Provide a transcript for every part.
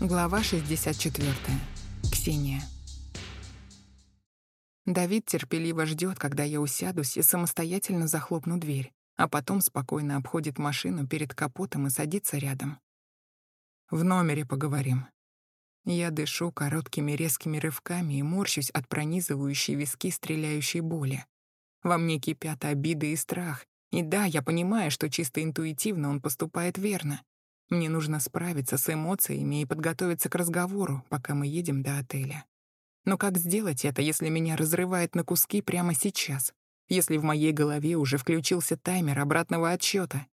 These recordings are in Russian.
Глава 64. Ксения. Давид терпеливо ждет, когда я усядусь и самостоятельно захлопну дверь, а потом спокойно обходит машину перед капотом и садится рядом. В номере поговорим. Я дышу короткими резкими рывками и морщусь от пронизывающей виски стреляющей боли. Во мне кипят обиды и страх. И да, я понимаю, что чисто интуитивно он поступает верно. Мне нужно справиться с эмоциями и подготовиться к разговору, пока мы едем до отеля. Но как сделать это, если меня разрывает на куски прямо сейчас? Если в моей голове уже включился таймер обратного отсчета?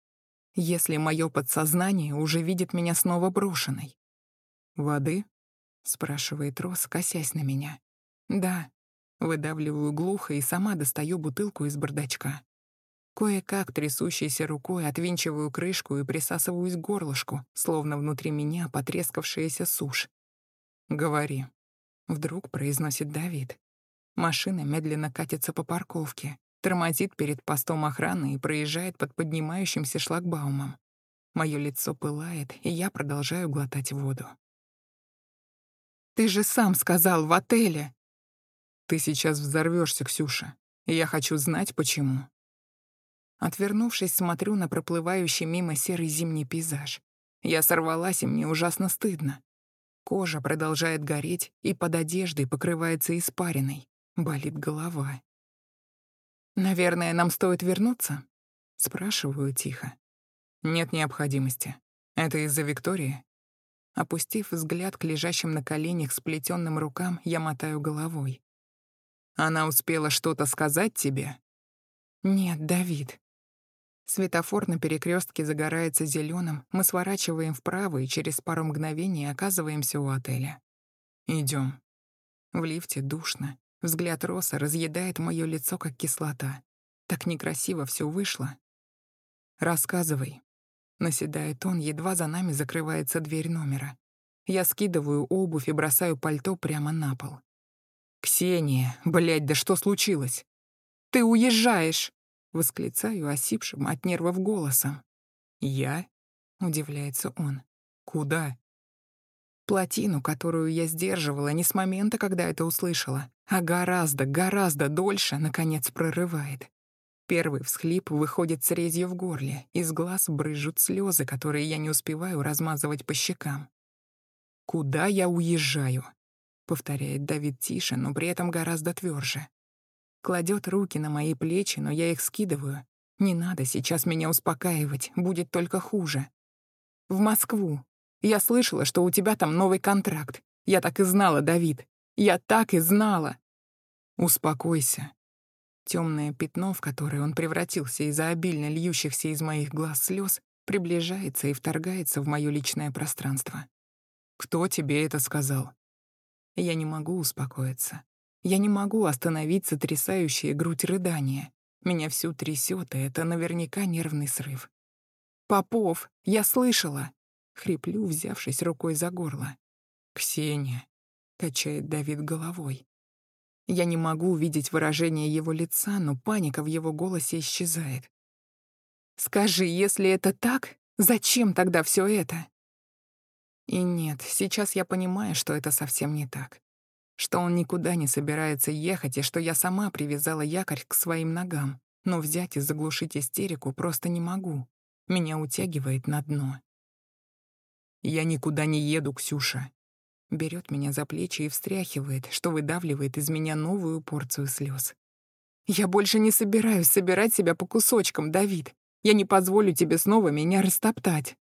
Если мое подсознание уже видит меня снова брошенной? «Воды?» — спрашивает Рос, косясь на меня. «Да». Выдавливаю глухо и сама достаю бутылку из бардачка. Кое-как трясущейся рукой отвинчиваю крышку и присасываюсь к горлышку, словно внутри меня потрескавшаяся сушь. «Говори», — вдруг произносит Давид. Машина медленно катится по парковке, тормозит перед постом охраны и проезжает под поднимающимся шлагбаумом. Моё лицо пылает, и я продолжаю глотать воду. «Ты же сам сказал, в отеле!» «Ты сейчас взорвешься, Ксюша, и я хочу знать, почему». Отвернувшись, смотрю на проплывающий мимо серый зимний пейзаж. Я сорвалась, и мне ужасно стыдно. Кожа продолжает гореть, и под одеждой покрывается испариной. Болит голова. «Наверное, нам стоит вернуться?» Спрашиваю тихо. «Нет необходимости. Это из-за Виктории?» Опустив взгляд к лежащим на коленях сплетенным рукам, я мотаю головой. «Она успела что-то сказать тебе?» «Нет, Давид. Светофор на перекрестке загорается зеленым, мы сворачиваем вправо и через пару мгновений оказываемся у отеля. Идем. В лифте душно. Взгляд Роса разъедает мое лицо, как кислота. Так некрасиво все вышло. «Рассказывай». Наседает он, едва за нами закрывается дверь номера. Я скидываю обувь и бросаю пальто прямо на пол. «Ксения, блядь, да что случилось?» «Ты уезжаешь!» Восклицаю осипшим от нервов голосом. «Я?» — удивляется он. «Куда?» Плотину, которую я сдерживала не с момента, когда это услышала, а гораздо, гораздо дольше, наконец, прорывает. Первый всхлип выходит с резью в горле, из глаз брызжут слезы, которые я не успеваю размазывать по щекам. «Куда я уезжаю?» — повторяет Давид тише, но при этом гораздо тверже. Кладет руки на мои плечи, но я их скидываю. Не надо сейчас меня успокаивать, будет только хуже. В Москву. Я слышала, что у тебя там новый контракт. Я так и знала, Давид. Я так и знала. Успокойся. Темное пятно, в которое он превратился из-за обильно льющихся из моих глаз слез, приближается и вторгается в мое личное пространство. Кто тебе это сказал? Я не могу успокоиться. Я не могу остановить сотрясающие грудь рыдания. Меня всю трясет, и это наверняка нервный срыв. «Попов, я слышала!» — хриплю, взявшись рукой за горло. «Ксения!» — качает Давид головой. Я не могу увидеть выражение его лица, но паника в его голосе исчезает. «Скажи, если это так, зачем тогда все это?» И нет, сейчас я понимаю, что это совсем не так что он никуда не собирается ехать и что я сама привязала якорь к своим ногам, но взять и заглушить истерику просто не могу. Меня утягивает на дно. «Я никуда не еду, Ксюша», берет меня за плечи и встряхивает, что выдавливает из меня новую порцию слез. «Я больше не собираюсь собирать себя по кусочкам, Давид. Я не позволю тебе снова меня растоптать».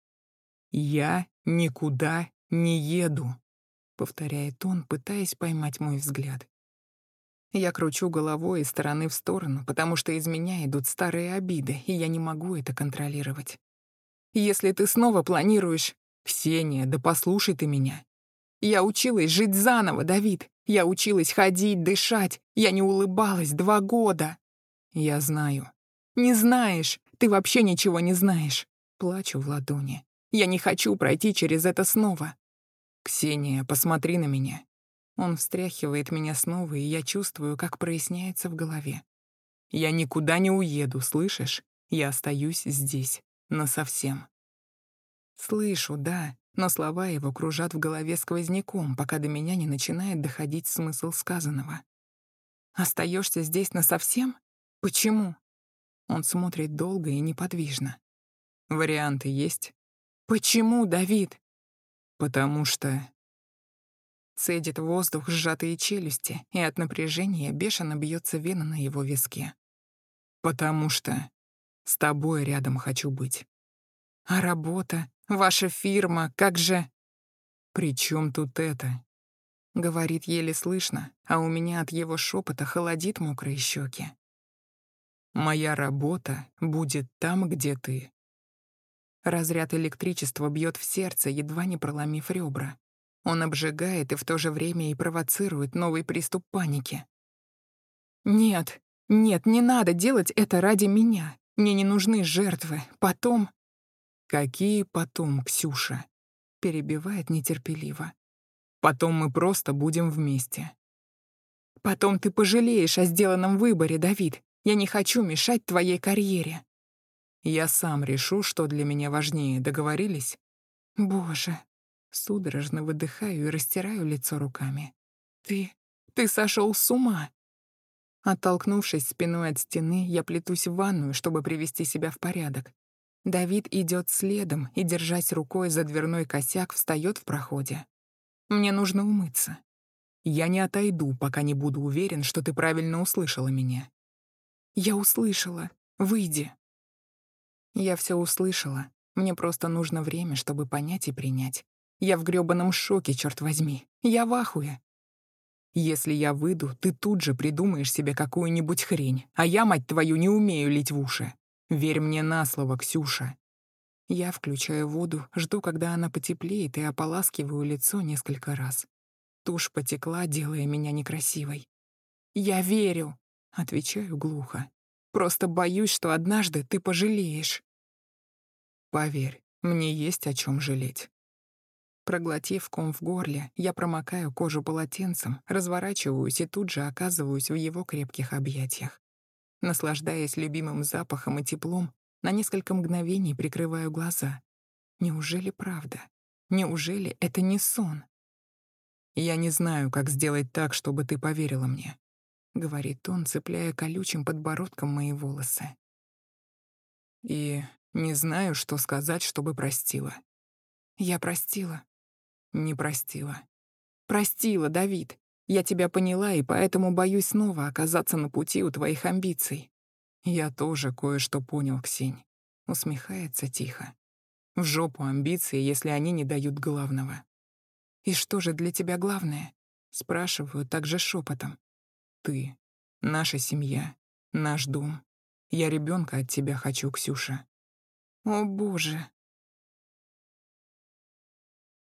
«Я никуда не еду», повторяет он, пытаясь поймать мой взгляд. Я кручу головой из стороны в сторону, потому что из меня идут старые обиды, и я не могу это контролировать. Если ты снова планируешь... Ксения, да послушай ты меня. Я училась жить заново, Давид. Я училась ходить, дышать. Я не улыбалась два года. Я знаю. Не знаешь. Ты вообще ничего не знаешь. Плачу в ладони. Я не хочу пройти через это снова. «Ксения, посмотри на меня». Он встряхивает меня снова, и я чувствую, как проясняется в голове. «Я никуда не уеду, слышишь? Я остаюсь здесь. Насовсем». Слышу, да, но слова его кружат в голове сквозняком, пока до меня не начинает доходить смысл сказанного. Остаешься здесь насовсем? Почему? Он смотрит долго и неподвижно. Варианты есть? Почему, Давид? Потому что... Цедит воздух сжатые челюсти, и от напряжения бешено бьется вена на его виске. Потому что с тобой рядом хочу быть. А работа, ваша фирма, как же... При чем тут это? Говорит еле слышно, а у меня от его шепота холодит мокрые щеки. Моя работа будет там, где ты. Разряд электричества бьет в сердце, едва не проломив ребра. Он обжигает и в то же время и провоцирует новый приступ паники. «Нет, нет, не надо делать это ради меня. Мне не нужны жертвы. Потом...» «Какие потом, Ксюша?» Перебивает нетерпеливо. Потом мы просто будем вместе. Потом ты пожалеешь о сделанном выборе, Давид. Я не хочу мешать твоей карьере. Я сам решу, что для меня важнее. Договорились? Боже. Судорожно выдыхаю и растираю лицо руками. Ты... ты сошел с ума. Оттолкнувшись спиной от стены, я плетусь в ванную, чтобы привести себя в порядок. Давид идет следом и, держась рукой за дверной косяк, встает в проходе. Мне нужно умыться. Я не отойду, пока не буду уверен, что ты правильно услышала меня. Я услышала. Выйди. Я все услышала. Мне просто нужно время, чтобы понять и принять. Я в грёбаном шоке, черт возьми. Я в ахуе. Если я выйду, ты тут же придумаешь себе какую-нибудь хрень, а я, мать твою, не умею лить в уши. Верь мне на слово, Ксюша. Я включаю воду, жду, когда она потеплеет, и ополаскиваю лицо несколько раз. Тушь потекла, делая меня некрасивой. «Я верю», — отвечаю глухо. «Просто боюсь, что однажды ты пожалеешь». «Поверь, мне есть о чем жалеть». Проглотив ком в горле, я промокаю кожу полотенцем, разворачиваюсь и тут же оказываюсь в его крепких объятиях. Наслаждаясь любимым запахом и теплом, на несколько мгновений прикрываю глаза. Неужели правда? Неужели это не сон? «Я не знаю, как сделать так, чтобы ты поверила мне», — говорит он, цепляя колючим подбородком мои волосы. «И не знаю, что сказать, чтобы простила». «Я простила». «Не простила». «Простила, Давид. Я тебя поняла, и поэтому боюсь снова оказаться на пути у твоих амбиций. «Я тоже кое-что понял, Ксень», — усмехается тихо. «В жопу амбиции, если они не дают главного». «И что же для тебя главное?» — спрашиваю также шепотом. «Ты, наша семья, наш дом. Я ребенка от тебя хочу, Ксюша». «О, боже!»